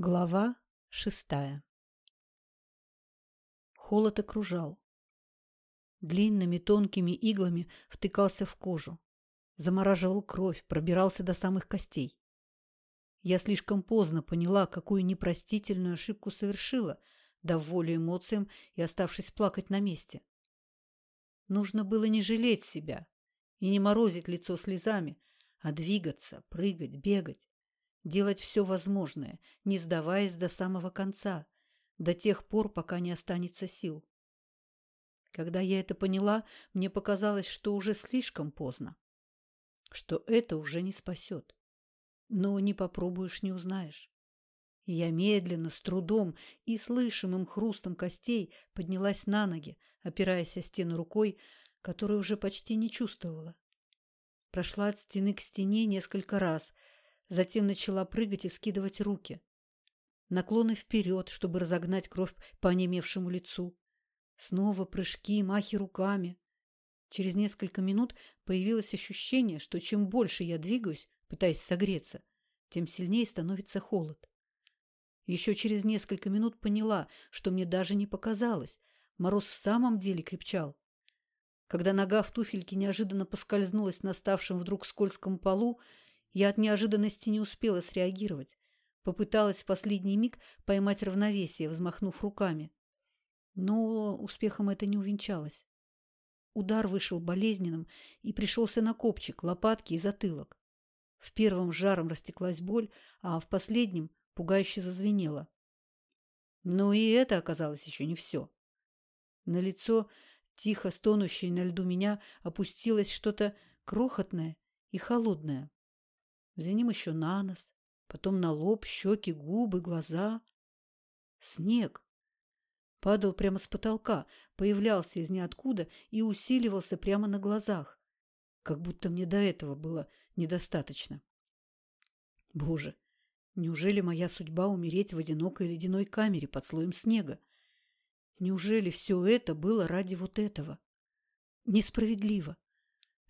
Глава шестая Холод окружал. Длинными тонкими иглами втыкался в кожу. Замораживал кровь, пробирался до самых костей. Я слишком поздно поняла, какую непростительную ошибку совершила, дав волю эмоциям и оставшись плакать на месте. Нужно было не жалеть себя и не морозить лицо слезами, а двигаться, прыгать, бегать делать все возможное, не сдаваясь до самого конца, до тех пор, пока не останется сил. Когда я это поняла, мне показалось, что уже слишком поздно, что это уже не спасет. Но не попробуешь, не узнаешь. я медленно, с трудом и слышимым хрустом костей поднялась на ноги, опираясь о стену рукой, которую уже почти не чувствовала. Прошла от стены к стене несколько раз – Затем начала прыгать и вскидывать руки. Наклоны вперед, чтобы разогнать кровь по онемевшему лицу. Снова прыжки, махи руками. Через несколько минут появилось ощущение, что чем больше я двигаюсь, пытаясь согреться, тем сильнее становится холод. Еще через несколько минут поняла, что мне даже не показалось. Мороз в самом деле крепчал. Когда нога в туфельке неожиданно поскользнулась на ставшем вдруг скользком полу, я от неожиданности не успела среагировать. Попыталась в последний миг поймать равновесие, взмахнув руками. Но успехом это не увенчалось. Удар вышел болезненным и пришелся на копчик, лопатки и затылок. В первом жаром растеклась боль, а в последнем пугающе зазвенело. Но и это оказалось еще не все. На лицо, тихо стонущее на льду меня, опустилось что-то крохотное и холодное за ним еще на нос, потом на лоб, щеки, губы, глаза. Снег. Падал прямо с потолка, появлялся из ниоткуда и усиливался прямо на глазах, как будто мне до этого было недостаточно. Боже, неужели моя судьба умереть в одинокой ледяной камере под слоем снега? Неужели все это было ради вот этого? Несправедливо.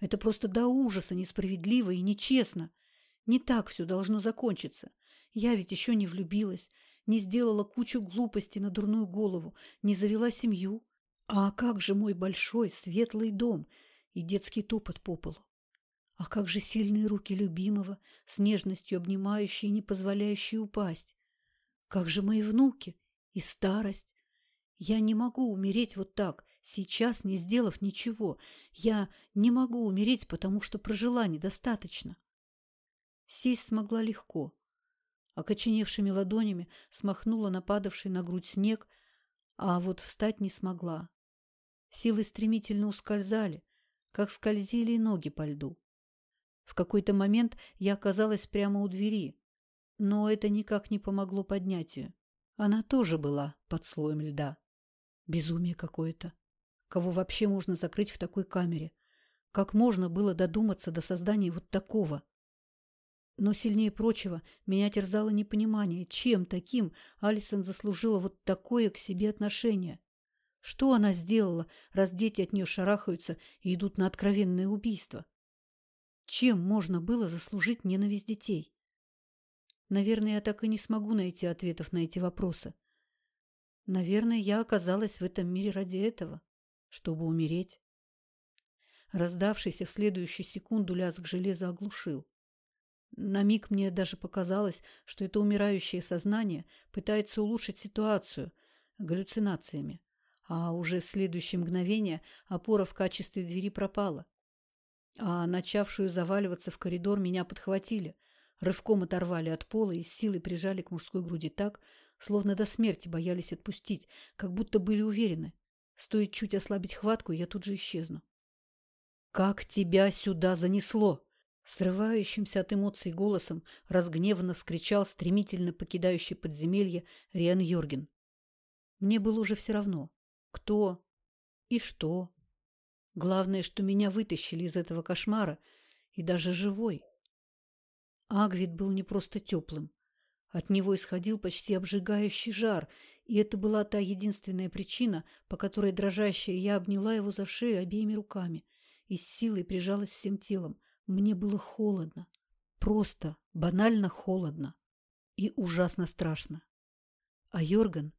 Это просто до ужаса несправедливо и нечестно. Не так все должно закончиться. Я ведь еще не влюбилась, не сделала кучу глупостей на дурную голову, не завела семью. А как же мой большой светлый дом и детский топот по полу? А как же сильные руки любимого, с нежностью обнимающие и не позволяющие упасть? Как же мои внуки и старость? Я не могу умереть вот так, сейчас не сделав ничего. Я не могу умереть, потому что прожила недостаточно. Сесть смогла легко. Окоченевшими ладонями смахнула нападавший на грудь снег, а вот встать не смогла. Силы стремительно ускользали, как скользили и ноги по льду. В какой-то момент я оказалась прямо у двери, но это никак не помогло поднятию. Она тоже была под слоем льда. Безумие какое-то. Кого вообще можно закрыть в такой камере? Как можно было додуматься до создания вот такого? Но сильнее прочего меня терзало непонимание, чем таким Алисон заслужила вот такое к себе отношение. Что она сделала, раз дети от нее шарахаются и идут на откровенное убийство? Чем можно было заслужить ненависть детей? Наверное, я так и не смогу найти ответов на эти вопросы. Наверное, я оказалась в этом мире ради этого, чтобы умереть. Раздавшийся в следующую секунду лязг железа оглушил. На миг мне даже показалось, что это умирающее сознание пытается улучшить ситуацию галлюцинациями, а уже в следующее мгновение опора в качестве двери пропала. А начавшую заваливаться в коридор меня подхватили, рывком оторвали от пола и с силой прижали к мужской груди так, словно до смерти боялись отпустить, как будто были уверены. Стоит чуть ослабить хватку, я тут же исчезну. «Как тебя сюда занесло?» Срывающимся от эмоций голосом разгневанно вскричал стремительно покидающий подземелье Риан Йорген. Мне было уже все равно, кто и что. Главное, что меня вытащили из этого кошмара, и даже живой. Агвит был не просто теплым. От него исходил почти обжигающий жар, и это была та единственная причина, по которой дрожащая я обняла его за шею обеими руками и с силой прижалась всем телом, мне было холодно. Просто, банально холодно. и ужасно страшно. А Йорган?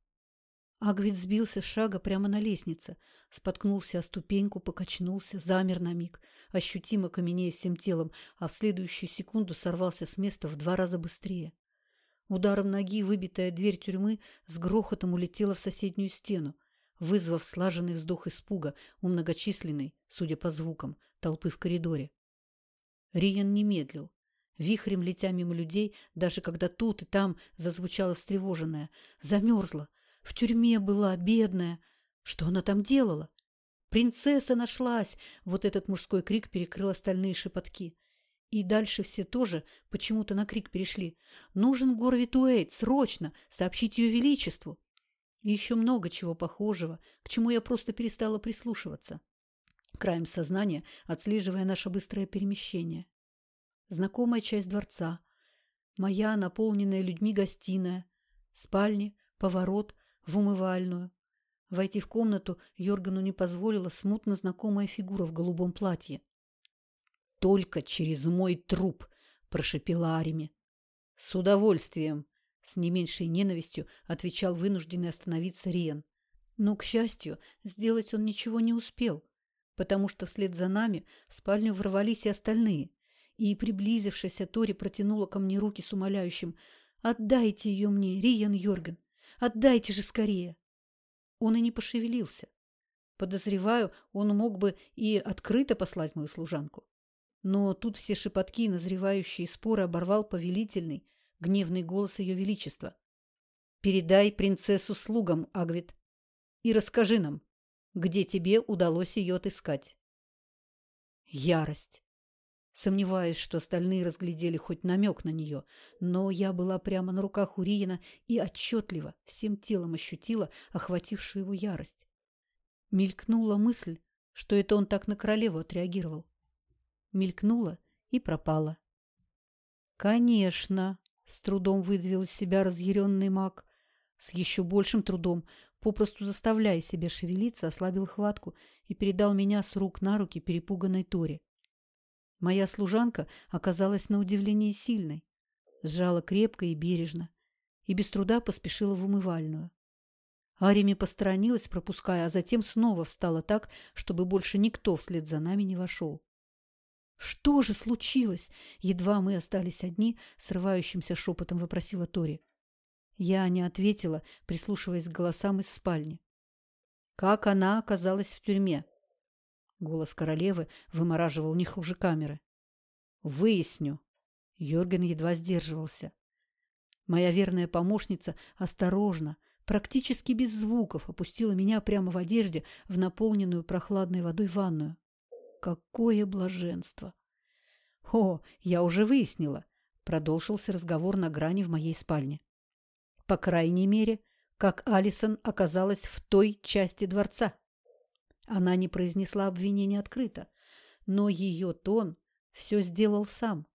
Агвит сбился с шага прямо на лестнице, споткнулся о ступеньку, покачнулся, замер на миг, ощутимо каменея всем телом, а в следующую секунду сорвался с места в два раза быстрее. Ударом ноги выбитая дверь тюрьмы с грохотом улетела в соседнюю стену, вызвав слаженный вздох испуга у многочисленной, судя по звукам, толпы в коридоре. Риен не медлил. Вихрем летя мимо людей, даже когда тут и там зазвучала встревоженная. Замерзла. В тюрьме была, бедная. Что она там делала? «Принцесса нашлась!» Вот этот мужской крик перекрыл остальные шепотки. И дальше все тоже почему-то на крик перешли. «Нужен Горвит Уэйт! Срочно! Сообщить ее величеству!» И еще много чего похожего, к чему я просто перестала прислушиваться. Краем сознания отслеживая наше быстрое перемещение. Знакомая часть дворца. Моя, наполненная людьми гостиная. Спальни, поворот в умывальную. Войти в комнату Йоргану не позволила смутно знакомая фигура в голубом платье. «Только через мой труп!» – прошепела Арими. «С удовольствием!» – с не меньшей ненавистью отвечал вынужденный остановиться Риен. Но, к счастью, сделать он ничего не успел, потому что вслед за нами в спальню ворвались и остальные, и, приблизившаяся Тори протянула ко мне руки с умоляющим «Отдайте ее мне, Риен Йорген! Отдайте же скорее!» Он и не пошевелился. Подозреваю, он мог бы и открыто послать мою служанку. Но тут все шепотки и назревающие споры оборвал повелительный, гневный голос ее величества. «Передай принцессу слугам, Агвит, и расскажи нам, где тебе удалось ее отыскать». Ярость. Сомневаюсь, что остальные разглядели хоть намек на нее, но я была прямо на руках у Риена и отчетливо, всем телом ощутила охватившую его ярость. Мелькнула мысль, что это он так на королеву отреагировал. Мелькнула и пропала. «Конечно!» — с трудом выдавил из себя разъяренный маг. С еще большим трудом, попросту заставляя себя шевелиться, ослабил хватку и передал меня с рук на руки перепуганной Торе. Моя служанка оказалась на удивление сильной, сжала крепко и бережно и без труда поспешила в умывальную. Арими посторонилась, пропуская, а затем снова встала так, чтобы больше никто вслед за нами не вошел. «Что же случилось?» Едва мы остались одни, срывающимся шепотом выпросила Тори. Я не ответила, прислушиваясь к голосам из спальни. «Как она оказалась в тюрьме?» Голос королевы вымораживал не хуже камеры. «Выясню». Йорген едва сдерживался. Моя верная помощница осторожно, практически без звуков, опустила меня прямо в одежде в наполненную прохладной водой ванную. Какое блаженство! «О, я уже выяснила», — продолжился разговор на грани в моей спальне. «По крайней мере, как Алисон оказалась в той части дворца». Она не произнесла обвинения открыто, но ее тон все сделал сам.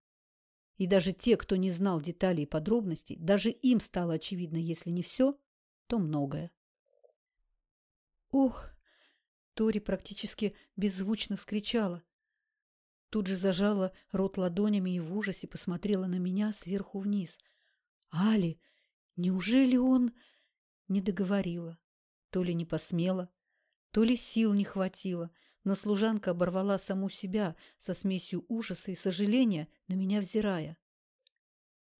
И даже те, кто не знал деталей и подробностей, даже им стало очевидно, если не все, то многое. «Ох!» — Тори практически беззвучно вскричала. Тут же зажала рот ладонями и в ужасе посмотрела на меня сверху вниз. «Али, неужели он...» Не договорила. То ли не посмела, то ли сил не хватило, но служанка оборвала саму себя со смесью ужаса и сожаления, на меня взирая.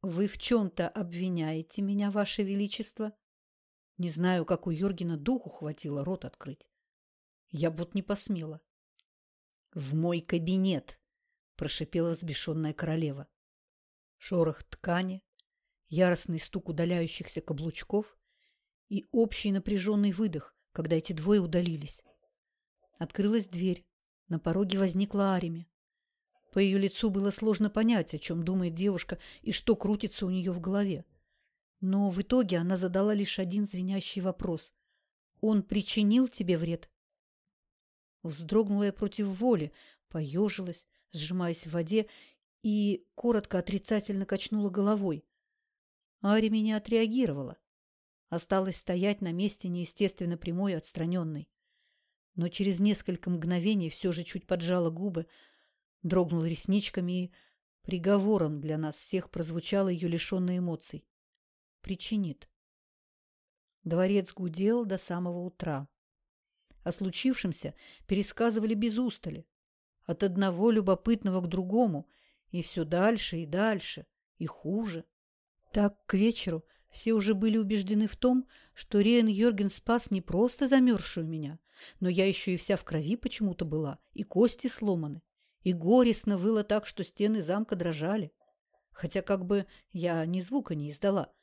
«Вы в чем-то обвиняете меня, Ваше Величество?» Не знаю, как у Юргена духу хватило рот открыть. Я вот не посмела. «В мой кабинет!» – прошипела взбешенная королева. Шорох ткани, яростный стук удаляющихся каблучков и общий напряженный выдох, когда эти двое удалились. Открылась дверь. На пороге возникла Арими. По ее лицу было сложно понять, о чем думает девушка и что крутится у нее в голове. Но в итоге она задала лишь один звенящий вопрос. «Он причинил тебе вред?» Вздрогнула я против воли, поежилась, сжимаясь в воде, и коротко отрицательно качнула головой. Ари меня отреагировала. Осталось стоять на месте неестественно прямой и отстраненной. Но через несколько мгновений все же чуть поджала губы, дрогнула ресничками и приговором для нас всех прозвучало ее лишенное эмоций. причинит. Дворец гудел до самого утра. О случившемся пересказывали без устали. От одного любопытного к другому, и все дальше и дальше, и хуже. Так к вечеру все уже были убеждены в том, что Риен Йорген спас не просто замерзшую меня, но я еще и вся в крови почему-то была, и кости сломаны, и горестно выло так, что стены замка дрожали. Хотя как бы я ни звука не издала.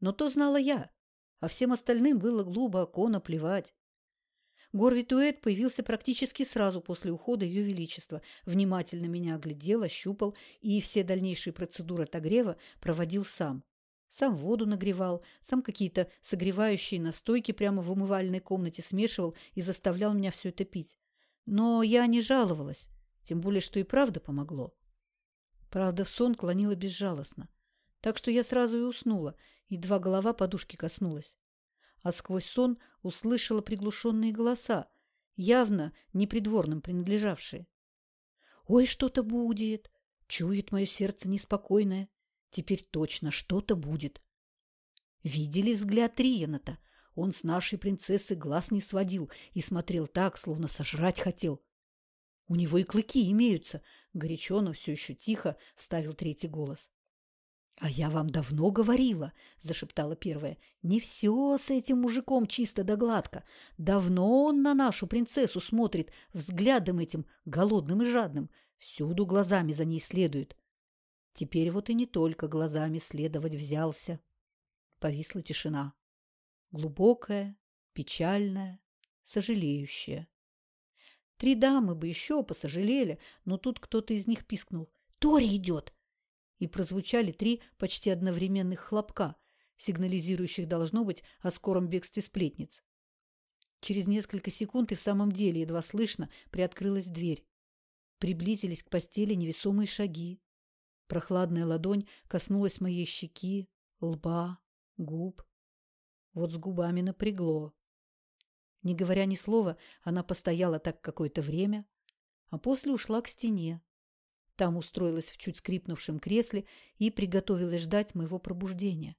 Но то знала я, а всем остальным было глубоко наплевать. Горвитуэт появился практически сразу после ухода Ее Величества, внимательно меня оглядел, ощупал и все дальнейшие процедуры отогрева проводил сам. Сам воду нагревал, сам какие-то согревающие настойки прямо в умывальной комнате смешивал и заставлял меня все это пить. Но я не жаловалась, тем более, что и правда помогло. Правда, в сон клонила безжалостно. Так что я сразу и уснула, едва голова подушки коснулась а сквозь сон услышала приглушенные голоса, явно непридворным принадлежавшие. «Ой, что-то будет!» — чует мое сердце неспокойное. «Теперь точно что-то будет!» Видели взгляд Риената? Он с нашей принцессы глаз не сводил и смотрел так, словно сожрать хотел. «У него и клыки имеются!» — горячо, но все еще тихо вставил третий голос. «А я вам давно говорила», – зашептала первая, – «не все с этим мужиком чисто да гладко. Давно он на нашу принцессу смотрит взглядом этим голодным и жадным, всюду глазами за ней следует». Теперь вот и не только глазами следовать взялся. Повисла тишина. Глубокая, печальная, сожалеющая. Три дамы бы еще посожалели, но тут кто-то из них пискнул. «Тори идет!» И прозвучали три почти одновременных хлопка, сигнализирующих, должно быть, о скором бегстве сплетниц. Через несколько секунд и в самом деле едва слышно приоткрылась дверь. Приблизились к постели невесомые шаги. Прохладная ладонь коснулась моей щеки, лба, губ. Вот с губами напрягло. Не говоря ни слова, она постояла так какое-то время, а после ушла к стене, там устроилась в чуть скрипнувшем кресле и приготовилась ждать моего пробуждения.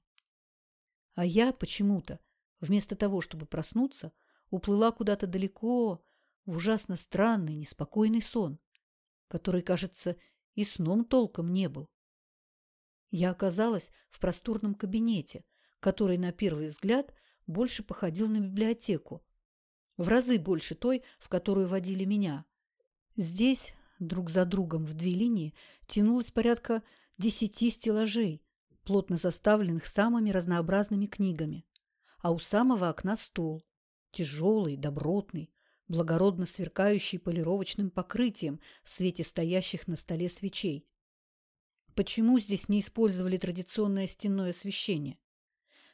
А я почему-то, вместо того, чтобы проснуться, уплыла куда-то далеко, в ужасно странный, неспокойный сон, который, кажется, и сном толком не был. Я оказалась в просторном кабинете, который, на первый взгляд, больше походил на библиотеку. В разы больше той, в которую водили меня. Здесь друг за другом в две линии тянулось порядка десяти стеллажей, плотно заставленных самыми разнообразными книгами. А у самого окна стол, тяжелый, добротный, благородно сверкающий полировочным покрытием в свете стоящих на столе свечей. Почему здесь не использовали традиционное стенное освещение?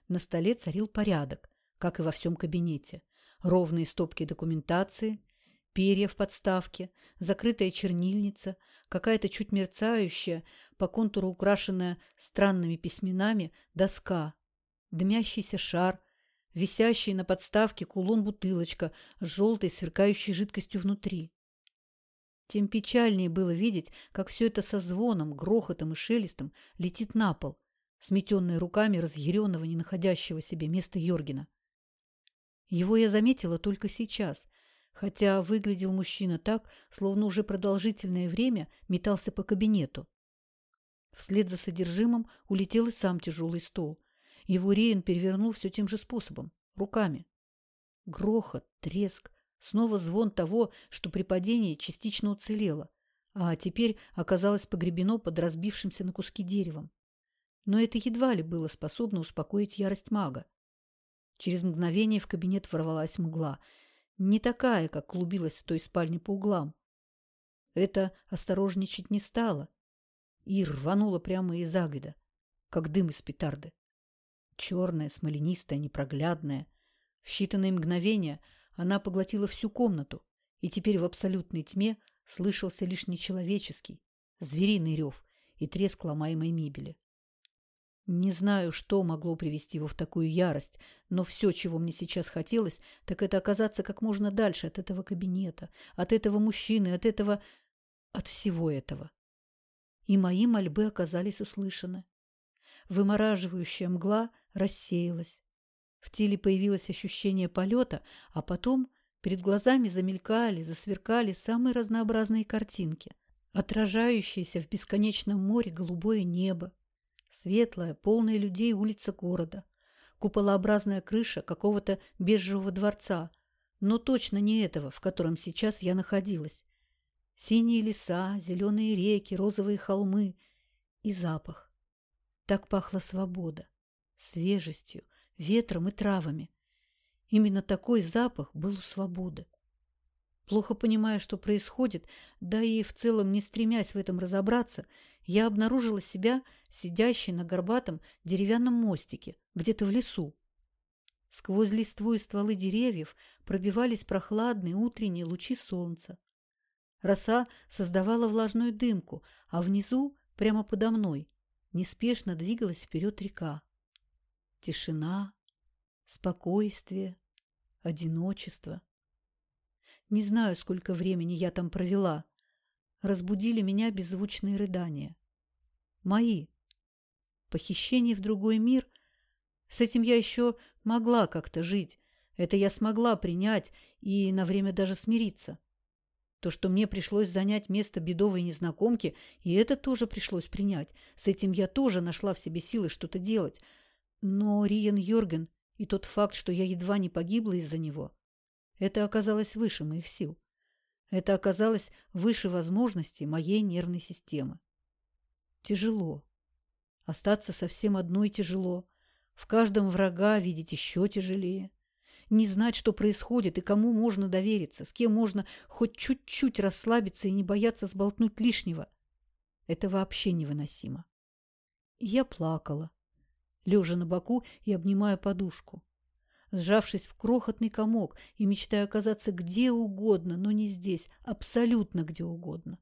На столе царил порядок, как и во всем кабинете. Ровные стопки документации, перья в подставке, закрытая чернильница, какая-то чуть мерцающая, по контуру украшенная странными письменами, доска, дымящийся шар, висящий на подставке кулон-бутылочка с желтой сверкающей жидкостью внутри. Тем печальнее было видеть, как все это со звоном, грохотом и шелестом летит на пол, сметенное руками разъяренного, не находящего себе места Йоргена. Его я заметила только сейчас – хотя выглядел мужчина так, словно уже продолжительное время метался по кабинету. Вслед за содержимым улетел и сам тяжелый стол. Его Рейн перевернул все тем же способом – руками. Грохот, треск, снова звон того, что при падении частично уцелело, а теперь оказалось погребено под разбившимся на куски деревом. Но это едва ли было способно успокоить ярость мага. Через мгновение в кабинет ворвалась мгла – не такая, как клубилась в той спальне по углам. Это осторожничать не стало и рванула прямо из агида, как дым из петарды. Черная, смоленистая, непроглядная. В считанные мгновения она поглотила всю комнату, и теперь в абсолютной тьме слышался лишь нечеловеческий, звериный рев и треск ломаемой мебели. Не знаю, что могло привести его в такую ярость, но все, чего мне сейчас хотелось, так это оказаться как можно дальше от этого кабинета, от этого мужчины, от этого... от всего этого. И мои мольбы оказались услышаны. Вымораживающая мгла рассеялась. В теле появилось ощущение полета, а потом перед глазами замелькали, засверкали самые разнообразные картинки, отражающиеся в бесконечном море голубое небо, светлая, полная людей улица города, куполообразная крыша какого-то бежевого дворца, но точно не этого, в котором сейчас я находилась. Синие леса, зеленые реки, розовые холмы и запах. Так пахла свобода, свежестью, ветром и травами. Именно такой запах был у свободы. Плохо понимая, что происходит, да и в целом не стремясь в этом разобраться, я обнаружила себя сидящей на горбатом деревянном мостике, где-то в лесу. Сквозь листву и стволы деревьев пробивались прохладные утренние лучи солнца. Роса создавала влажную дымку, а внизу, прямо подо мной, неспешно двигалась вперед река. Тишина, спокойствие, одиночество. Не знаю, сколько времени я там провела. Разбудили меня беззвучные рыдания. Мои. Похищение в другой мир — с этим я еще могла как-то жить. Это я смогла принять и на время даже смириться. То, что мне пришлось занять место бедовой незнакомки, и это тоже пришлось принять. С этим я тоже нашла в себе силы что-то делать. Но Риен Йорген и тот факт, что я едва не погибла из-за него, это оказалось выше моих сил. Это оказалось выше возможностей моей нервной системы. Тяжело. Остаться совсем одной тяжело. В каждом врага видеть еще тяжелее. Не знать, что происходит и кому можно довериться, с кем можно хоть чуть-чуть расслабиться и не бояться сболтнуть лишнего. Это вообще невыносимо. я плакала, лежа на боку и обнимая подушку, сжавшись в крохотный комок и мечтая оказаться где угодно, но не здесь, абсолютно где угодно.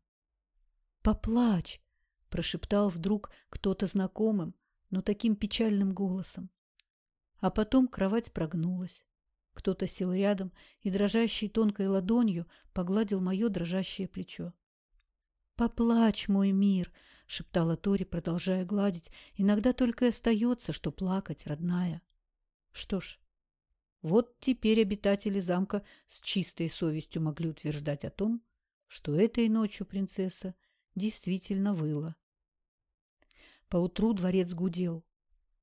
«Поплачь!» – прошептал вдруг кто-то знакомым, но таким печальным голосом. А потом кровать прогнулась. Кто-то сел рядом и дрожащей тонкой ладонью погладил мое дрожащее плечо. «Поплачь, мой мир!» — шептала Тори, продолжая гладить. «Иногда только и остается, что плакать, родная». Что ж, вот теперь обитатели замка с чистой совестью могли утверждать о том, что этой ночью принцесса действительно выла. Поутру дворец гудел.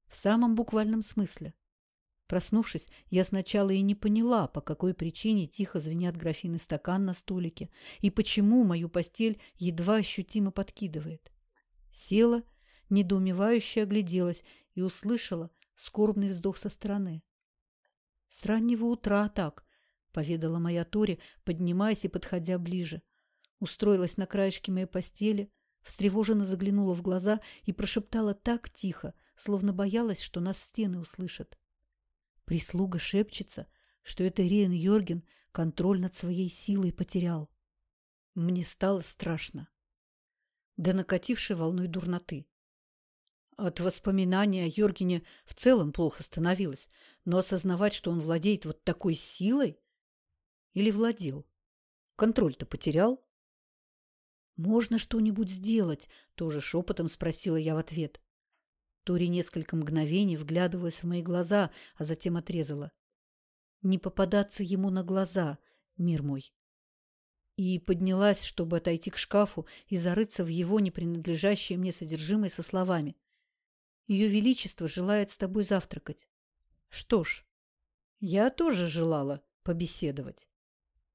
В самом буквальном смысле. Проснувшись, я сначала и не поняла, по какой причине тихо звенят графины стакан на столике и почему мою постель едва ощутимо подкидывает. Села, недоумевающе огляделась и услышала скорбный вздох со стороны. «С раннего утра так», — поведала моя Тори, поднимаясь и подходя ближе. Устроилась на краешке моей постели, встревоженно заглянула в глаза и прошептала так тихо, словно боялась, что нас стены услышат. Прислуга шепчется, что это Риен Йорген контроль над своей силой потерял. Мне стало страшно. Да накатившей волной дурноты. От воспоминания о Йоргене в целом плохо становилось, но осознавать, что он владеет вот такой силой... Или владел? Контроль-то потерял? «Можно что-нибудь сделать?» – тоже шепотом спросила я в ответ. Тори несколько мгновений вглядывалась в мои глаза, а затем отрезала. «Не попадаться ему на глаза, мир мой!» И поднялась, чтобы отойти к шкафу и зарыться в его непринадлежащее мне содержимое со словами. «Ее Величество желает с тобой завтракать». Что ж, я тоже желала побеседовать.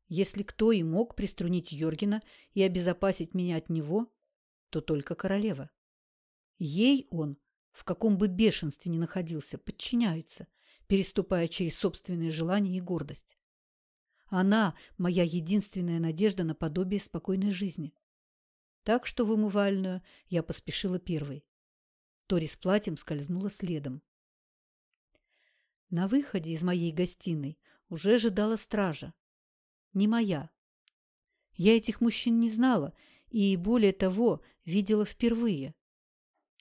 Если кто и мог приструнить Йоргена и обезопасить меня от него, то только королева. Ей он, в каком бы бешенстве ни находился, подчиняется, переступая через собственные желания и гордость. Она – моя единственная надежда на подобие спокойной жизни. Так что в умывальную я поспешила первой. Тори с платьем скользнула следом. На выходе из моей гостиной уже ожидала стража не моя. Я этих мужчин не знала и, более того, видела впервые.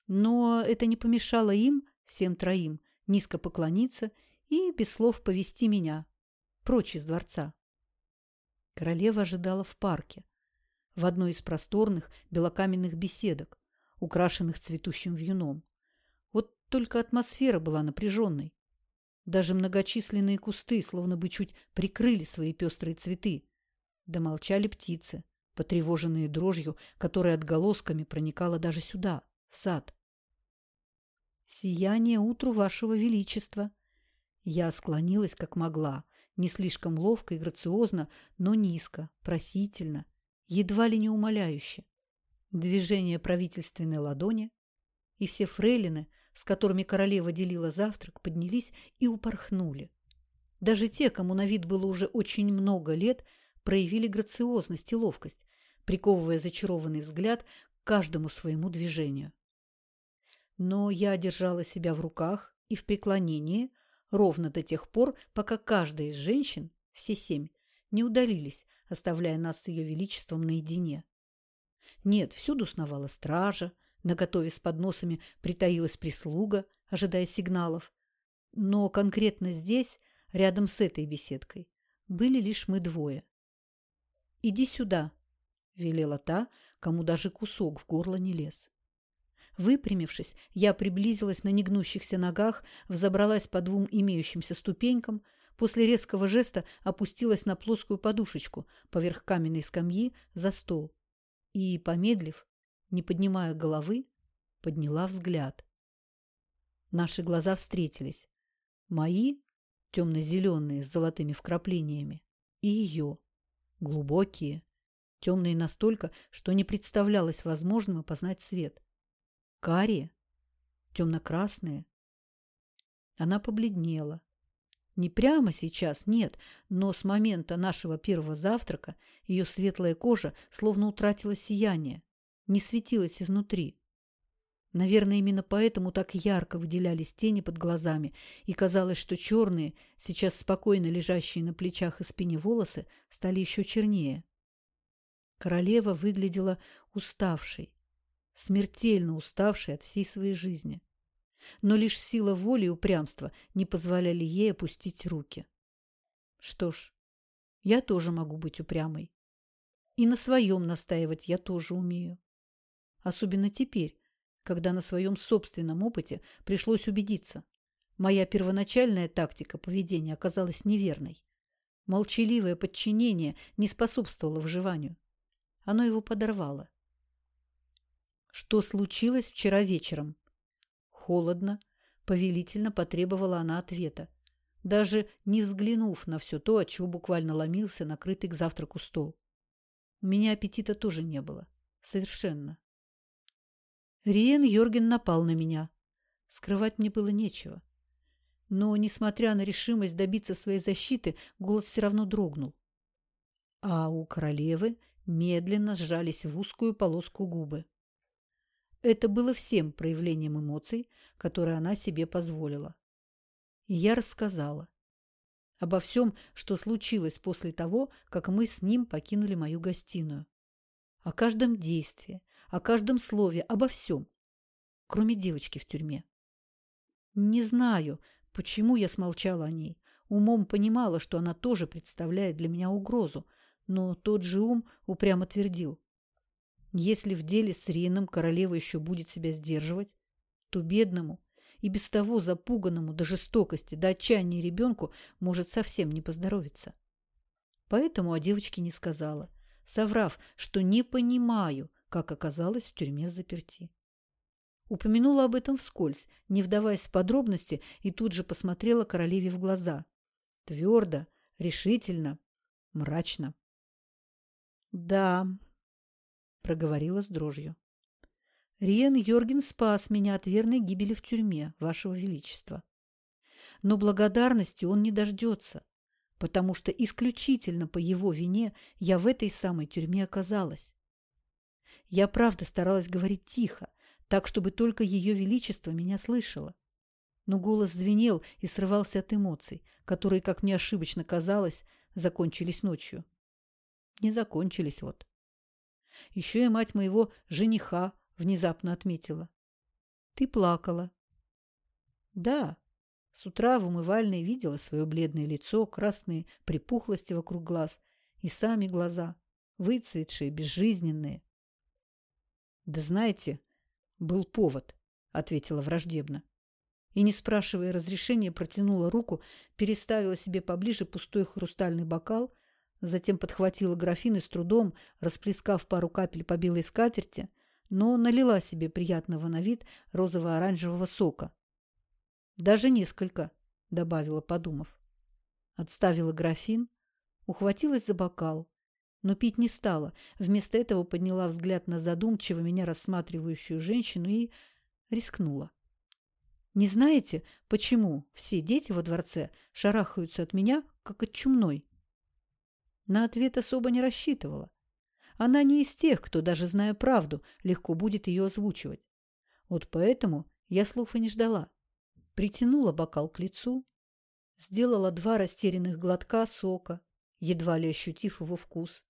Но это не помешало им, всем троим, низко поклониться и без слов повести меня прочь из дворца. Королева ожидала в парке, в одной из просторных белокаменных беседок, украшенных цветущим вьюном. Вот Только атмосфера была напряженной. Даже многочисленные кусты словно бы чуть прикрыли свои пестрые цветы. Да молчали птицы, потревоженные дрожью, которая отголосками проникала даже сюда, в сад. «Сияние утру вашего величества!» Я склонилась, как могла, не слишком ловко и грациозно, но низко, просительно, едва ли не умоляюще. Движение правительственной ладони, и все фрейлины, с которыми королева делила завтрак, поднялись и упорхнули. Даже те, кому на вид было уже очень много лет, проявили грациозность и ловкость, приковывая зачарованный взгляд к каждому своему движению. Но я держала себя в руках и в преклонении ровно до тех пор, пока каждая из женщин, все семь, не удалились, оставляя нас с ее величеством наедине. Нет, всюду сновала стража, наготове с подносами притаилась прислуга, ожидая сигналов. Но конкретно здесь, рядом с этой беседкой, были лишь мы двое. «Иди сюда», — велела та, кому даже кусок в горло не лез. Выпрямившись, я приблизилась на негнущихся ногах, взобралась по двум имеющимся ступенькам, после резкого жеста опустилась на плоскую подушечку поверх каменной скамьи за стол и, помедлив, не поднимая головы, подняла взгляд. Наши глаза встретились. Мои, темно-зеленые, с золотыми вкраплениями, и ее, глубокие, темные настолько, что не представлялось возможным опознать свет карие, темно-красные. Она побледнела. Не прямо сейчас, нет, но с момента нашего первого завтрака ее светлая кожа словно утратила сияние, не светилась изнутри. Наверное, именно поэтому так ярко выделялись тени под глазами, и казалось, что черные, сейчас спокойно лежащие на плечах и спине волосы, стали еще чернее. Королева выглядела уставшей, смертельно уставшей от всей своей жизни. Но лишь сила воли и упрямства не позволяли ей опустить руки. Что ж, я тоже могу быть упрямой. И на своем настаивать я тоже умею. Особенно теперь, когда на своем собственном опыте пришлось убедиться. Моя первоначальная тактика поведения оказалась неверной. Молчаливое подчинение не способствовало выживанию. Оно его подорвало. Что случилось вчера вечером? Холодно, повелительно потребовала она ответа, даже не взглянув на все то, от чего буквально ломился накрытый к завтраку стол. У меня аппетита тоже не было. Совершенно. Риен Йорген напал на меня. Скрывать мне было нечего. Но, несмотря на решимость добиться своей защиты, голос все равно дрогнул. А у королевы медленно сжались в узкую полоску губы. Это было всем проявлением эмоций, которые она себе позволила. И я рассказала. Обо всем, что случилось после того, как мы с ним покинули мою гостиную. О каждом действии, о каждом слове, обо всем. Кроме девочки в тюрьме. Не знаю, почему я смолчала о ней. Умом понимала, что она тоже представляет для меня угрозу, но тот же ум упрямо твердил. Если в деле с Рином королева еще будет себя сдерживать, то бедному и без того запуганному до жестокости, до отчаяния ребенку может совсем не поздоровиться. Поэтому о девочке не сказала, соврав, что не понимаю, как оказалась в тюрьме в заперти. Упомянула об этом вскользь, не вдаваясь в подробности, и тут же посмотрела королеве в глаза. Твердо, решительно, мрачно. «Да, – проговорила с дрожью. «Риен Йорген спас меня от верной гибели в тюрьме, Вашего Величества. Но благодарности он не дождется, потому что исключительно по его вине я в этой самой тюрьме оказалась. Я правда старалась говорить тихо, так, чтобы только Ее Величество меня слышало. Но голос звенел и срывался от эмоций, которые, как мне ошибочно казалось, закончились ночью. Не закончились вот. Еще и мать моего жениха внезапно отметила. Ты плакала. Да, с утра в умывальной видела свое бледное лицо, красные припухлости вокруг глаз и сами глаза, выцветшие, безжизненные. Да знаете, был повод, ответила враждебно. и, не спрашивая разрешения, протянула руку, переставила себе поближе пустой хрустальный бокал, затем подхватила графин и с трудом, расплескав пару капель по белой скатерти, но налила себе приятного на вид розово-оранжевого сока. «Даже несколько», — добавила, подумав. Отставила графин, ухватилась за бокал, но пить не стала. Вместо этого подняла взгляд на задумчиво меня рассматривающую женщину и рискнула. Не знаете, почему все дети во дворце шарахаются от меня, как от чумной? На ответ особо не рассчитывала. Она не из тех, кто, даже зная правду, легко будет ее озвучивать. Вот поэтому я слов и не ждала. Притянула бокал к лицу, сделала два растерянных глотка сока, едва ли ощутив его вкус,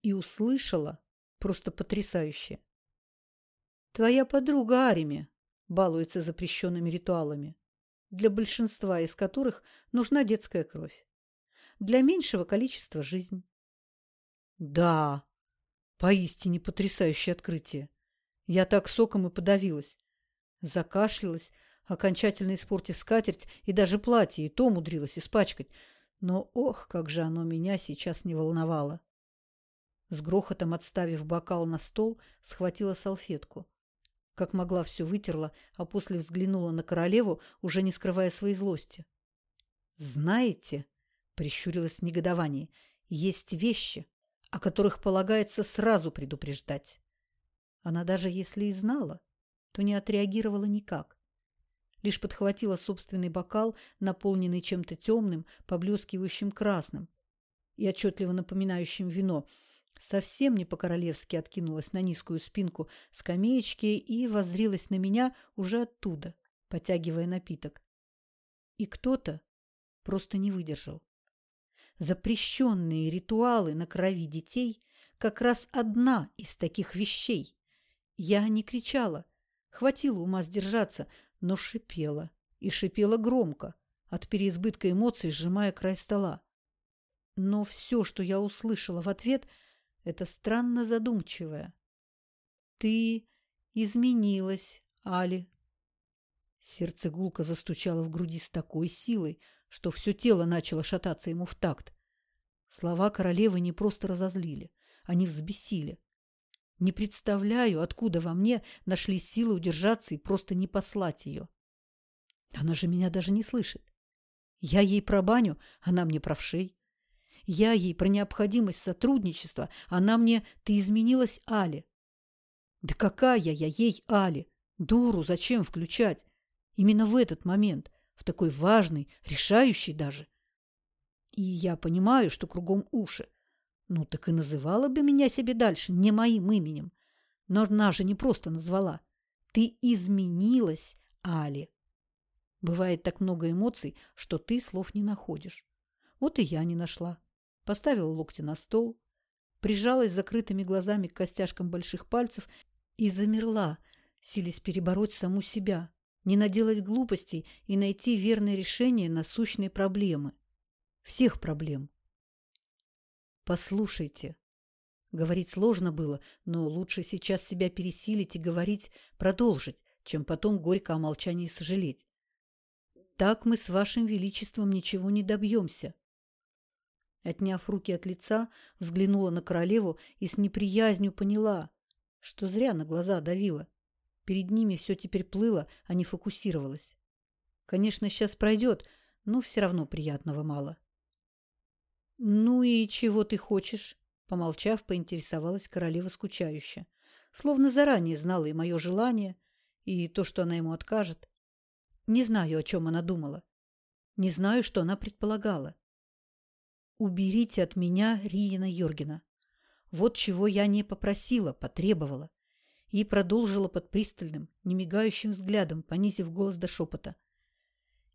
и услышала просто потрясающе. «Твоя подруга Арими балуется запрещенными ритуалами, для большинства из которых нужна детская кровь, для меньшего количества – жизнь». «Да, поистине потрясающее открытие. Я так соком и подавилась. Закашлялась, окончательно испортив скатерть и даже платье, и то умудрилась испачкать. Но ох, как же оно меня сейчас не волновало. С грохотом отставив бокал на стол, схватила салфетку. Как могла, все вытерла, а после взглянула на королеву, уже не скрывая своей злости. «Знаете», — прищурилась в негодовании, — «есть вещи, о которых полагается сразу предупреждать». Она даже если и знала, то не отреагировала никак. Лишь подхватила собственный бокал, наполненный чем-то темным, поблескивающим красным и отчетливо напоминающим вино — совсем не по-королевски откинулась на низкую спинку скамеечки и воззрилась на меня уже оттуда, потягивая напиток. И кто-то просто не выдержал. Запрещенные ритуалы на крови детей как раз одна из таких вещей. Я не кричала, хватило ума сдержаться, но шипела, и шипела громко, от переизбытка эмоций сжимая край стола. Но все, что я услышала в ответ – это странно задумчивое. «Ты изменилась, Али». Сердце гулко застучало в груди с такой силой, что все тело начало шататься ему в такт. Слова королевы не просто разозлили, они взбесили. Не представляю, откуда во мне нашли силы удержаться и просто не послать ее. Она же меня даже не слышит. Я ей про баню, она мне про вшей. Я ей про необходимость сотрудничества, она мне «ты изменилась, Али». Да какая я ей, Али? Дуру зачем включать? Именно в этот момент, в такой важный, решающий даже. И я понимаю, что кругом уши. Ну, так и называла бы меня себе дальше не моим именем. Но она же не просто назвала. Ты изменилась, Али. Бывает так много эмоций, что ты слов не находишь. Вот и я не нашла поставила локти на стол, прижалась закрытыми глазами к костяшкам больших пальцев и замерла, силясь перебороть саму себя, не наделать глупостей и найти верное решение насущной проблемы. Всех проблем. «Послушайте». Говорить сложно было, но лучше сейчас себя пересилить и говорить, продолжить, чем потом горько о молчании сожалеть. Так мы с вашим величеством ничего не добьемся. Отняв руки от лица, взглянула на королеву и с неприязнью поняла, что зря на глаза давила. Перед ними все теперь плыло, а не фокусировалось. Конечно, сейчас пройдет, но все равно приятного мало. «Ну и чего ты хочешь?» Помолчав, поинтересовалась королева скучающе. Словно заранее знала и мое желание, и то, что она ему откажет. Не знаю, о чем она думала. Не знаю, что она предполагала. Уберите от меня Риина Йоргена. Вот чего я не попросила, потребовала. И продолжила под пристальным, немигающим взглядом, понизив голос до шепота.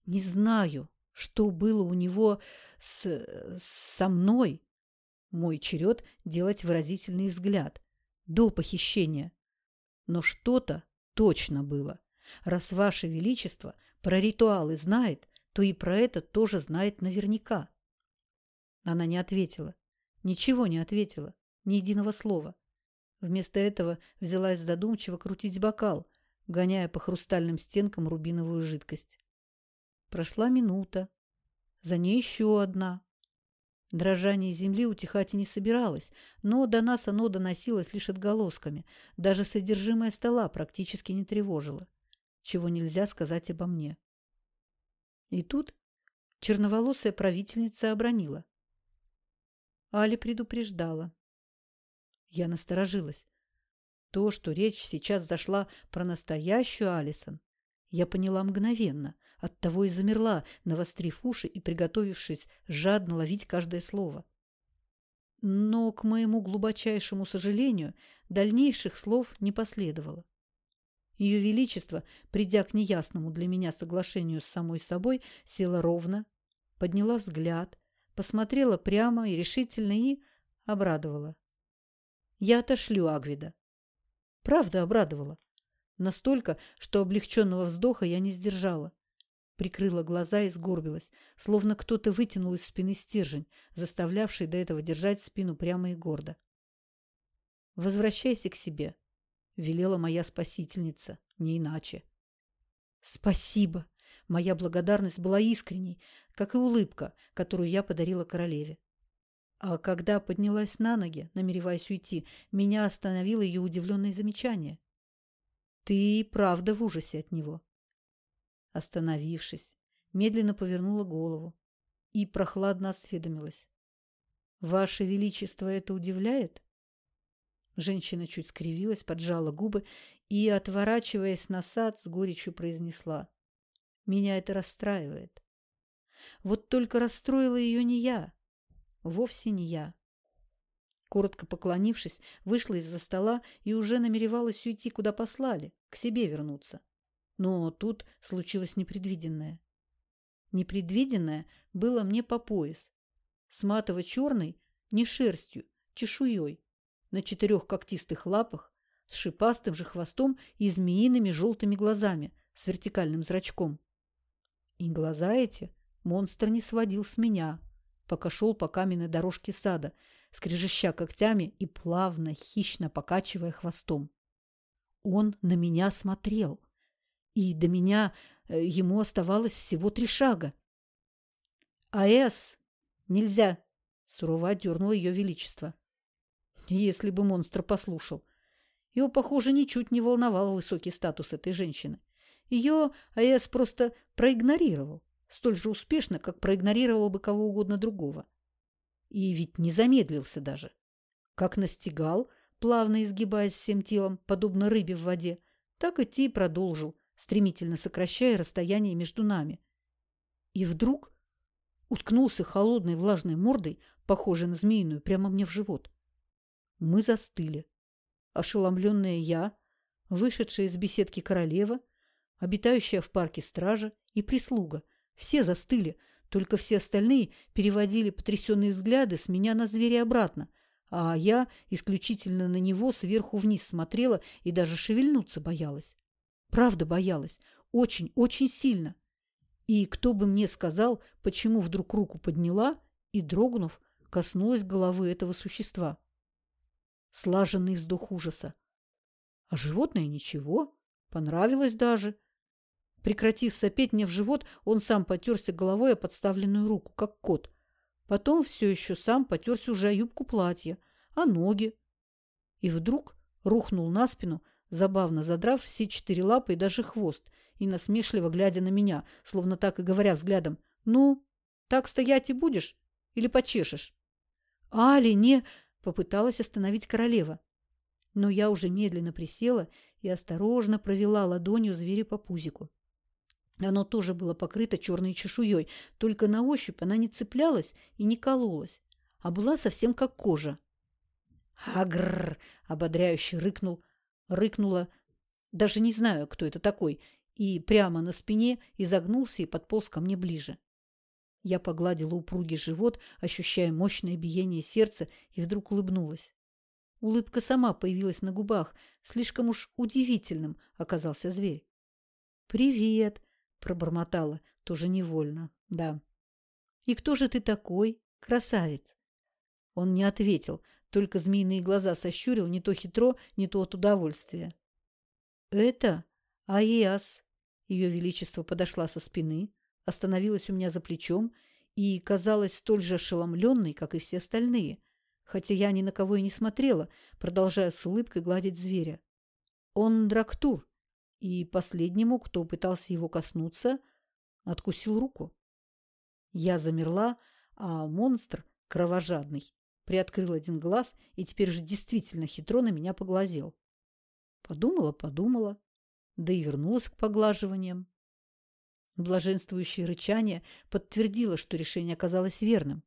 Не знаю, что было у него с... со мной. Мой черед делать выразительный взгляд. До похищения. Но что-то точно было. Раз Ваше Величество про ритуалы знает, то и про это тоже знает наверняка. Она не ответила. Ничего не ответила. Ни единого слова. Вместо этого взялась задумчиво крутить бокал, гоняя по хрустальным стенкам рубиновую жидкость. Прошла минута. За ней еще одна. Дрожание земли утихать и не собиралось, но до нас оно доносилось лишь отголосками. Даже содержимое стола практически не тревожило. Чего нельзя сказать обо мне. И тут черноволосая правительница обронила. Али предупреждала. Я насторожилась. То, что речь сейчас зашла про настоящую Алисон, я поняла мгновенно, оттого и замерла, навострив уши и приготовившись жадно ловить каждое слово. Но, к моему глубочайшему сожалению, дальнейших слов не последовало. Ее Величество, придя к неясному для меня соглашению с самой собой, села ровно, подняла взгляд, посмотрела прямо и решительно и обрадовала. Я отошлю Агвида. Правда обрадовала. Настолько, что облегченного вздоха я не сдержала. Прикрыла глаза и сгорбилась, словно кто-то вытянул из спины стержень, заставлявший до этого держать спину прямо и гордо. «Возвращайся к себе», — велела моя спасительница, не иначе. «Спасибо!» Моя благодарность была искренней, как и улыбка, которую я подарила королеве. А когда поднялась на ноги, намереваясь уйти, меня остановило ее удивленное замечание. «Ты правда в ужасе от него». Остановившись, медленно повернула голову и прохладно осведомилась. «Ваше Величество это удивляет?» Женщина чуть скривилась, поджала губы и, отворачиваясь на сад, с горечью произнесла. «Меня это расстраивает. Вот только расстроила ее не я, Вовсе не я. Коротко поклонившись, вышла из-за стола и уже намеревалась уйти, куда послали, к себе вернуться. Но тут случилось непредвиденное. Непредвиденное было мне по пояс. С матово-черной, не шерстью, чешуей, на четырех когтистых лапах, с шипастым же хвостом и змеиными желтыми глазами с вертикальным зрачком. И глаза эти монстр не сводил с меня, пока шел по каменной дорожке сада, скрежеща когтями и плавно, хищно покачивая хвостом. Он на меня смотрел, и до меня э, ему оставалось всего три шага. «АЭС! Нельзя!» — сурово отдернуло ее величество. Если бы монстр послушал. Его, похоже, ничуть не волновал высокий статус этой женщины. Ее АЭС просто проигнорировал столь же успешно, как проигнорировал бы кого угодно другого. И ведь не замедлился даже. Как настигал, плавно изгибаясь всем телом, подобно рыбе в воде, так идти и продолжил, стремительно сокращая расстояние между нами. И вдруг уткнулся холодной влажной мордой, похожей на змеиную, прямо мне в живот. Мы застыли. Ошеломленная я, вышедшая из беседки королева, обитающая в парке стража и прислуга, все застыли, только все остальные переводили потрясенные взгляды с меня на зверя обратно, а я исключительно на него сверху вниз смотрела и даже шевельнуться боялась. Правда боялась. Очень, очень сильно. И кто бы мне сказал, почему вдруг руку подняла и, дрогнув, коснулась головы этого существа. Слаженный вздох ужаса. А животное ничего, понравилось даже. Прекратив сопеть мне в живот, он сам потерся головой о подставленную руку, как кот. Потом все еще сам потерся уже о юбку платья, а ноги. И вдруг рухнул на спину, забавно задрав все четыре лапы и даже хвост, и насмешливо глядя на меня, словно так и говоря взглядом, «Ну, так стоять и будешь? Или почешешь?» «Али, не...» — попыталась остановить королева. Но я уже медленно присела и осторожно провела ладонью зверя по пузику. Оно тоже было покрыто черной чешуей, только на ощупь она не цеплялась и не кололась, а была совсем как кожа. «Агррр!» — ободряюще рыкнул, рыкнула, даже не знаю, кто это такой, и прямо на спине изогнулся и подполз ко мне ближе. Я погладила упругий живот, ощущая мощное биение сердца, и вдруг улыбнулась. Улыбка сама появилась на губах, слишком уж удивительным оказался зверь. «Привет!» Пробормотала, тоже невольно. Да. «И кто же ты такой, красавец?» Он не ответил, только змеиные глаза сощурил не то хитро, не то от удовольствия. «Это Аиас, ее величество подошла со спины, остановилась у меня за плечом и казалась столь же ошеломленной, как и все остальные, хотя я ни на кого и не смотрела, продолжая с улыбкой гладить зверя. Он драктур, и последнему, кто пытался его коснуться, откусил руку. Я замерла, а монстр, кровожадный, приоткрыл один глаз и теперь же действительно хитро на меня поглазел. Подумала, подумала, да и вернулась к поглаживаниям. Блаженствующее рычание подтвердило, что решение оказалось верным.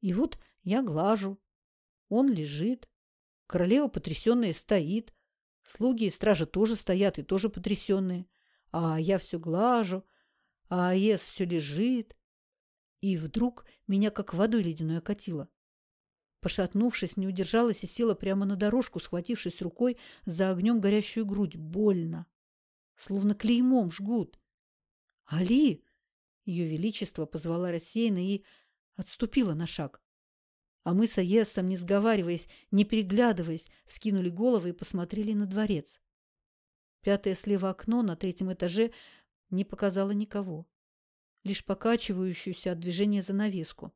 И вот я глажу. Он лежит. Королева потрясенная стоит. Слуги и стражи тоже стоят и тоже потрясенные. А я все глажу, а Аэс все лежит. И вдруг меня как водой ледяной окатило. Пошатнувшись, не удержалась и села прямо на дорожку, схватившись рукой за огнем горящую грудь. Больно. Словно клеймом жгут. «Али!» Ее Величество позвала рассеянно и отступила на шаг. А мы с Аесом, не сговариваясь, не переглядываясь, вскинули головы и посмотрели на дворец. Пятое слева окно на третьем этаже не показало никого. Лишь покачивающуюся от движения занавеску.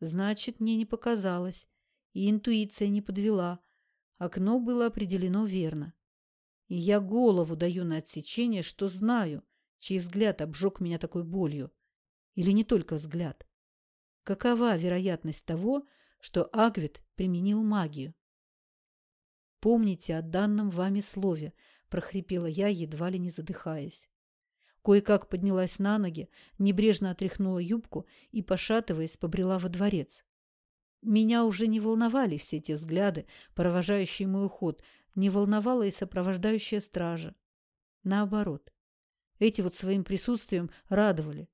Значит, мне не показалось, и интуиция не подвела. Окно было определено верно. И я голову даю на отсечение, что знаю, чей взгляд обжег меня такой болью. Или не только взгляд. Какова вероятность того, что Агвит применил магию? «Помните о данном вами слове», – прохрипела я, едва ли не задыхаясь. Кое-как поднялась на ноги, небрежно отряхнула юбку и, пошатываясь, побрела во дворец. Меня уже не волновали все эти взгляды, провожающие мой уход, не волновала и сопровождающая стража. Наоборот, эти вот своим присутствием радовали.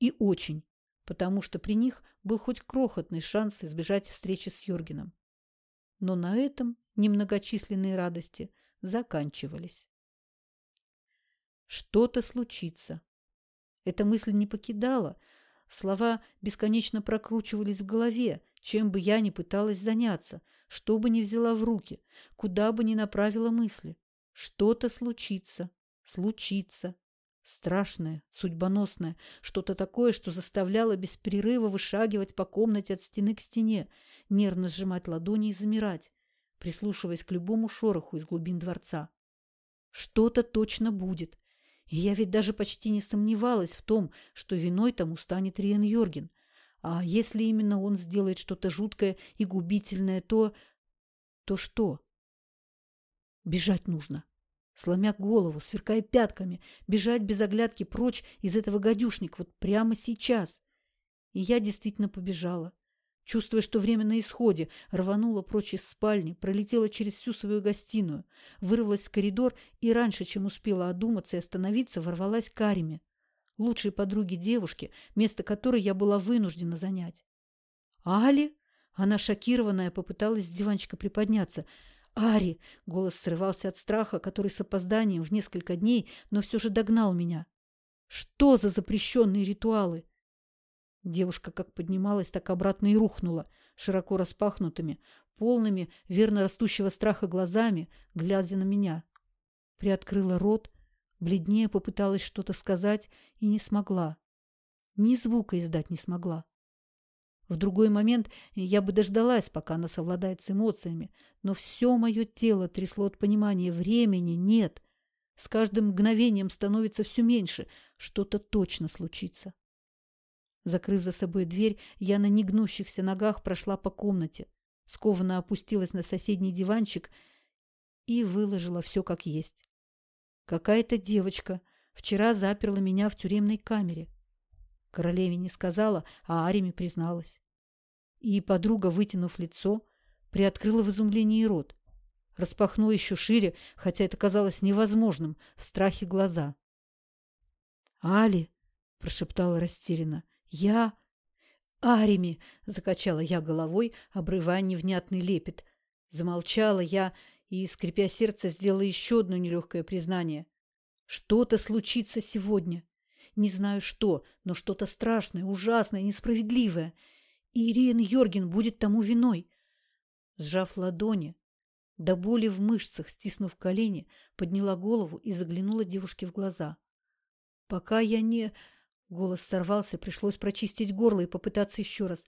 И очень, потому что при них был хоть крохотный шанс избежать встречи с Йоргеном. Но на этом немногочисленные радости заканчивались. Что-то случится. Эта мысль не покидала. Слова бесконечно прокручивались в голове, чем бы я ни пыталась заняться, что бы ни взяла в руки, куда бы ни направила мысли. Что-то случится, случится. Страшное, судьбоносное, что-то такое, что заставляло без перерыва вышагивать по комнате от стены к стене, нервно сжимать ладони и замирать, прислушиваясь к любому шороху из глубин дворца. Что-то точно будет. И я ведь даже почти не сомневалась в том, что виной тому станет Риен Йорген. А если именно он сделает что-то жуткое и губительное, то... То что? Бежать нужно сломя голову, сверкая пятками, бежать без оглядки прочь из этого гадюшника вот прямо сейчас. И я действительно побежала. Чувствуя, что время на исходе, рванула прочь из спальни, пролетела через всю свою гостиную, вырвалась в коридор и раньше, чем успела одуматься и остановиться, ворвалась к Ариме, лучшей подруге девушки, место которой я была вынуждена занять. «Али?» Она, шокированная, попыталась с диванчика приподняться – «Ари!» — голос срывался от страха, который с опозданием в несколько дней, но все же догнал меня. «Что за запрещенные ритуалы?» Девушка как поднималась, так обратно и рухнула, широко распахнутыми, полными верно растущего страха глазами, глядя на меня. Приоткрыла рот, бледнее попыталась что-то сказать и не смогла. Ни звука издать не смогла. В другой момент я бы дождалась, пока она совладает с эмоциями, но все мое тело трясло от понимания времени нет. С каждым мгновением становится все меньше, что-то точно случится. Закрыв за собой дверь, я на негнущихся ногах прошла по комнате, скованно опустилась на соседний диванчик и выложила все как есть. Какая-то девочка вчера заперла меня в тюремной камере. Королеве не сказала, а Ариме призналась. И подруга, вытянув лицо, приоткрыла в изумлении рот. Распахнула еще шире, хотя это казалось невозможным, в страхе глаза. «Али!» – прошептала растерянно. «Я...» «Арими!» – закачала я головой, обрывая невнятный лепет. Замолчала я и, скрипя сердце, сделала еще одно нелегкое признание. «Что-то случится сегодня. Не знаю что, но что-то страшное, ужасное, несправедливое. И Ириен Йорген будет тому виной. Сжав ладони, До боли в мышцах, стиснув колени, подняла голову и заглянула девушке в глаза. «Пока я не...» Голос сорвался, пришлось прочистить горло и попытаться еще раз.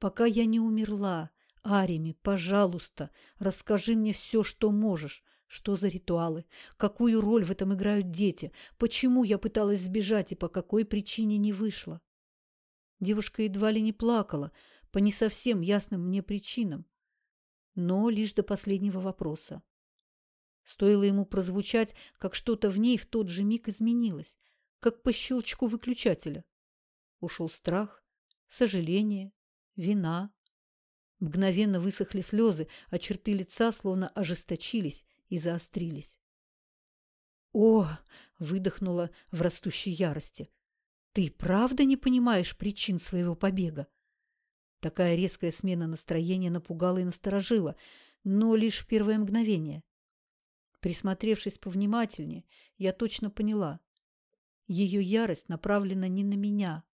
«Пока я не умерла, Арими, пожалуйста, расскажи мне все, что можешь. Что за ритуалы? Какую роль в этом играют дети? Почему я пыталась сбежать и по какой причине не вышла?» Девушка едва ли не плакала, по не совсем ясным мне причинам но лишь до последнего вопроса. Стоило ему прозвучать, как что-то в ней в тот же миг изменилось, как по щелчку выключателя. Ушел страх, сожаление, вина. Мгновенно высохли слезы, а черты лица словно ожесточились и заострились. «О!» — выдохнула в растущей ярости. «Ты правда не понимаешь причин своего побега? Такая резкая смена настроения напугала и насторожила, но лишь в первое мгновение. Присмотревшись повнимательнее, я точно поняла. Ее ярость направлена не на меня.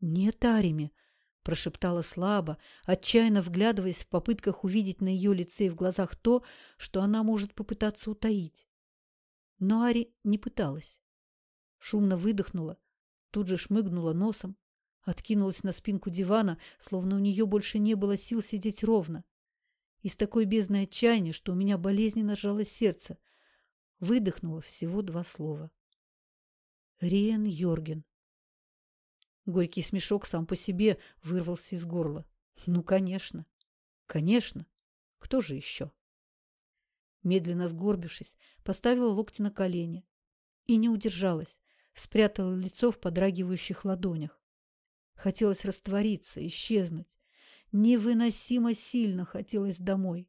«Нет, Арими!» – прошептала слабо, отчаянно вглядываясь в попытках увидеть на ее лице и в глазах то, что она может попытаться утаить. Но Ари не пыталась. Шумно выдохнула, тут же шмыгнула носом, Откинулась на спинку дивана, словно у нее больше не было сил сидеть ровно. И с такой бездной отчаяния, что у меня болезненно сжалось сердце, выдохнула всего два слова. Риен Йорген. Горький смешок сам по себе вырвался из горла. Ну, конечно. Конечно. Кто же еще? Медленно сгорбившись, поставила локти на колени и не удержалась, спрятала лицо в подрагивающих ладонях. Хотелось раствориться, исчезнуть. Невыносимо сильно хотелось домой.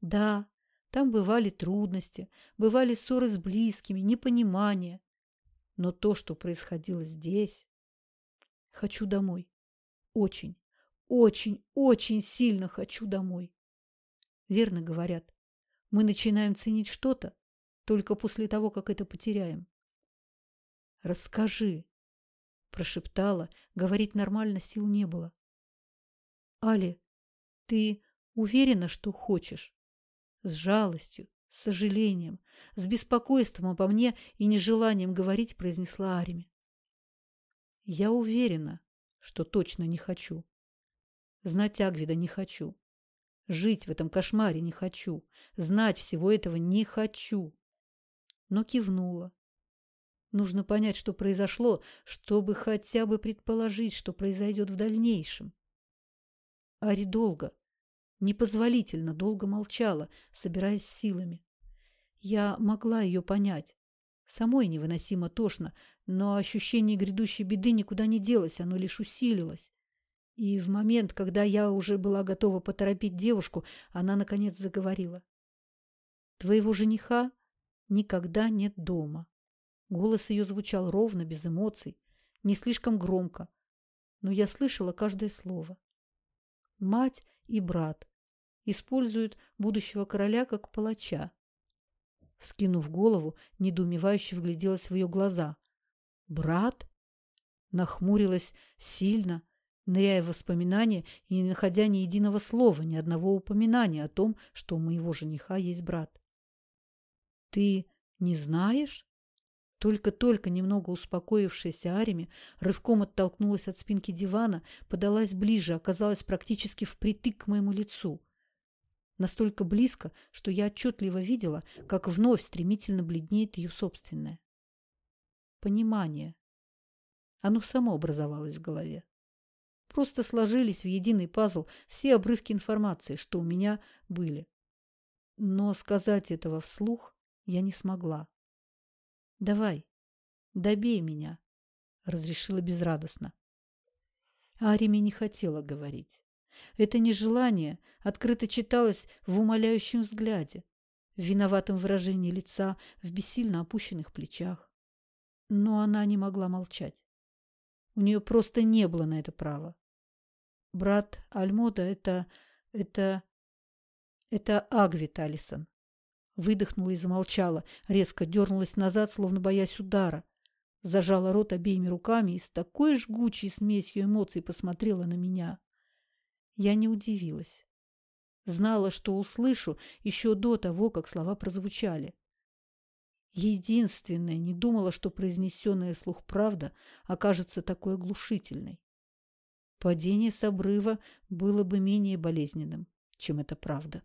Да, там бывали трудности, бывали ссоры с близкими, непонимание. Но то, что происходило здесь... Хочу домой. Очень, очень, очень сильно хочу домой. Верно говорят, мы начинаем ценить что-то только после того, как это потеряем. Расскажи, Прошептала, говорить нормально сил не было. «Али, ты уверена, что хочешь?» С жалостью, с сожалением, с беспокойством обо мне и нежеланием говорить произнесла Арими. «Я уверена, что точно не хочу. Знать Агвида не хочу. Жить в этом кошмаре не хочу. Знать всего этого не хочу». Но кивнула, Нужно понять, что произошло, чтобы хотя бы предположить, что произойдет в дальнейшем. Ари долго, непозволительно долго молчала, собираясь силами. Я могла ее понять. Самой невыносимо тошно, но ощущение грядущей беды никуда не делось, оно лишь усилилось. И в момент, когда я уже была готова поторопить девушку, она, наконец, заговорила. «Твоего жениха никогда нет дома. Голос ее звучал ровно, без эмоций, не слишком громко, но я слышала каждое слово. Мать и брат используют будущего короля как палача. Вскинув голову, недоумевающе вгляделась в ее глаза. «Брат?» Нахмурилась сильно, ныряя в воспоминания и не находя ни единого слова, ни одного упоминания о том, что у моего жениха есть брат. «Ты не знаешь?» Только-только немного успокоившаяся Арими рывком оттолкнулась от спинки дивана, подалась ближе, оказалась практически впритык к моему лицу. Настолько близко, что я отчетливо видела, как вновь стремительно бледнеет ее собственное. Понимание. Оно само образовалось в голове. Просто сложились в единый пазл все обрывки информации, что у меня были. Но сказать этого вслух я не смогла. Давай, добей меня, разрешила безрадостно. Арими не хотела говорить. Это нежелание открыто читалось в умоляющем взгляде, в виноватом выражении лица, в бессильно опущенных плечах. Но она не могла молчать. У нее просто не было на это права. Брат Альмода — это... это... это Агвит Алисон. Выдохнула и замолчала, резко дернулась назад, словно боясь удара. Зажала рот обеими руками и с такой жгучей смесью эмоций посмотрела на меня. Я не удивилась. Знала, что услышу еще до того, как слова прозвучали. Единственное, не думала, что произнесенная слух правда окажется такой оглушительной. Падение с обрыва было бы менее болезненным, чем это правда.